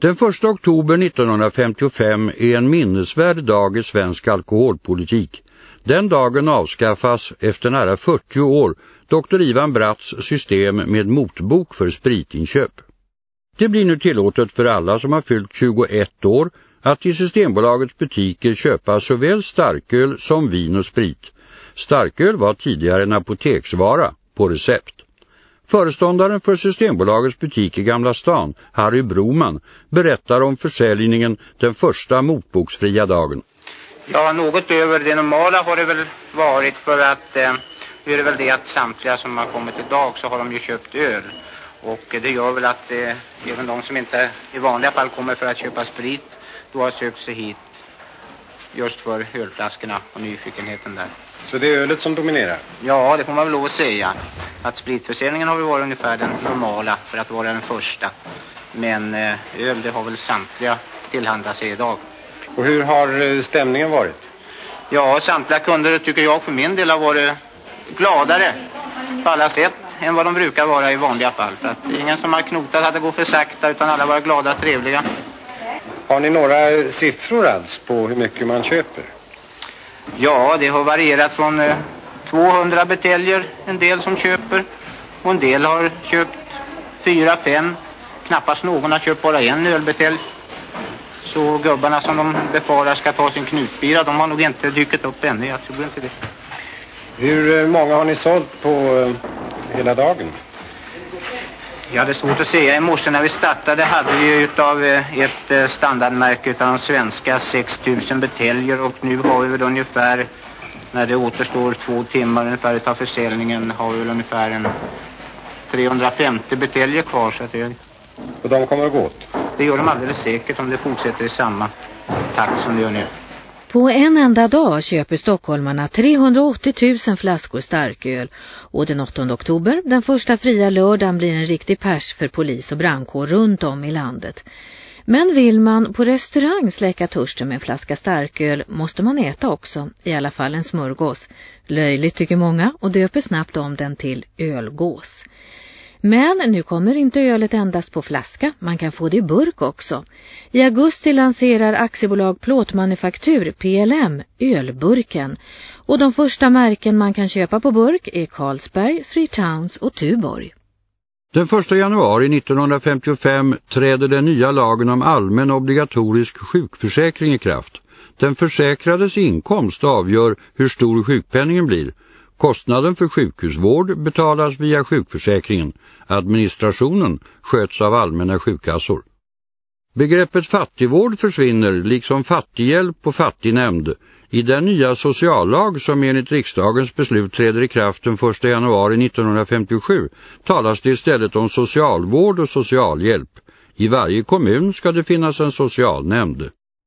Den 1 oktober 1955 är en minnesvärd dag i svensk alkoholpolitik. Den dagen avskaffas efter nära 40 år Dr. Ivan Bratts system med motbok för spritinköp. Det blir nu tillåtet för alla som har fyllt 21 år att i Systembolagets butiker köpa såväl starköl som vin och sprit. Starköl var tidigare en apoteksvara på recept. Föreståndaren för Systembolagets butik i Gamla stan, Harry Broman, berättar om försäljningen den första motboksfria dagen. Ja, något över det normala har det väl varit för att eh, nu är det väl det att samtliga som har kommit idag så har de ju köpt öl. Och det gör väl att eh, även de som inte i vanliga fall kommer för att köpa sprit då har sökt sig hit just för ölflaskorna och nyfikenheten där. Så det är ölet som dominerar? Ja, det får man väl lov att säga. Att spritförsäljningen har varit ungefär den normala för att vara den första. Men eh, öl, det har väl samtliga tillhandlat sig idag. Och hur har eh, stämningen varit? Ja, samtliga kunder tycker jag för min del har varit gladare på alla sätt än vad de brukar vara i vanliga fall. För att ingen som har knotat det går för sakta utan alla var glada och trevliga. Har ni några siffror alls på hur mycket man köper? Ja, det har varierat från eh, 200 beteljer, en del som köper. Och en del har köpt fyra, fem. Knappast någon har köpt bara en ölbetelj. Så gubbarna som de befarar ska ta sin knutbira, de har nog inte dykt upp ännu, jag tror inte det. Hur eh, många har ni sålt på eh, hela dagen? Ja, det är svårt att säga. I morse när vi startade hade vi utav eh, ett standardmärke utav de svenska 6000 beteljer och nu har vi väl ungefär, när det återstår två timmar ungefär utav försäljningen, har vi väl ungefär en 350 beteljer kvar så att det, Och de kommer att gå åt? det gör de alldeles säkert om det fortsätter i samma takt som det gör nu. På en enda dag köper stockholmarna 380 000 flaskor starköl och den 8 oktober, den första fria lördagen, blir en riktig pers för polis och brandkår runt om i landet. Men vill man på restaurang släcka törsten med en flaska starköl måste man äta också, i alla fall en smörgås. Löjligt tycker många och döper snabbt om den till ölgås. Men nu kommer inte ölet endast på flaska, man kan få det i burk också. I augusti lanserar aktiebolag Plåtmanufaktur, PLM, ölburken. Och de första märken man kan köpa på burk är Carlsberg, Three Towns och Tuborg. Den 1 januari 1955 träder den nya lagen om allmän obligatorisk sjukförsäkring i kraft. Den försäkrades inkomst avgör hur stor sjukpenningen blir. Kostnaden för sjukhusvård betalas via sjukförsäkringen. Administrationen sköts av allmänna sjukkassor. Begreppet fattigvård försvinner liksom fattighjälp och fattignämnd. I den nya sociallag som enligt riksdagens beslut träder i kraft den 1 januari 1957 talas det istället om socialvård och socialhjälp. I varje kommun ska det finnas en socialnämnd.